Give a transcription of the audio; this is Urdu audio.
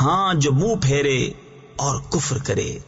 ہاں جو منہ پھیرے اور کفر کرے۔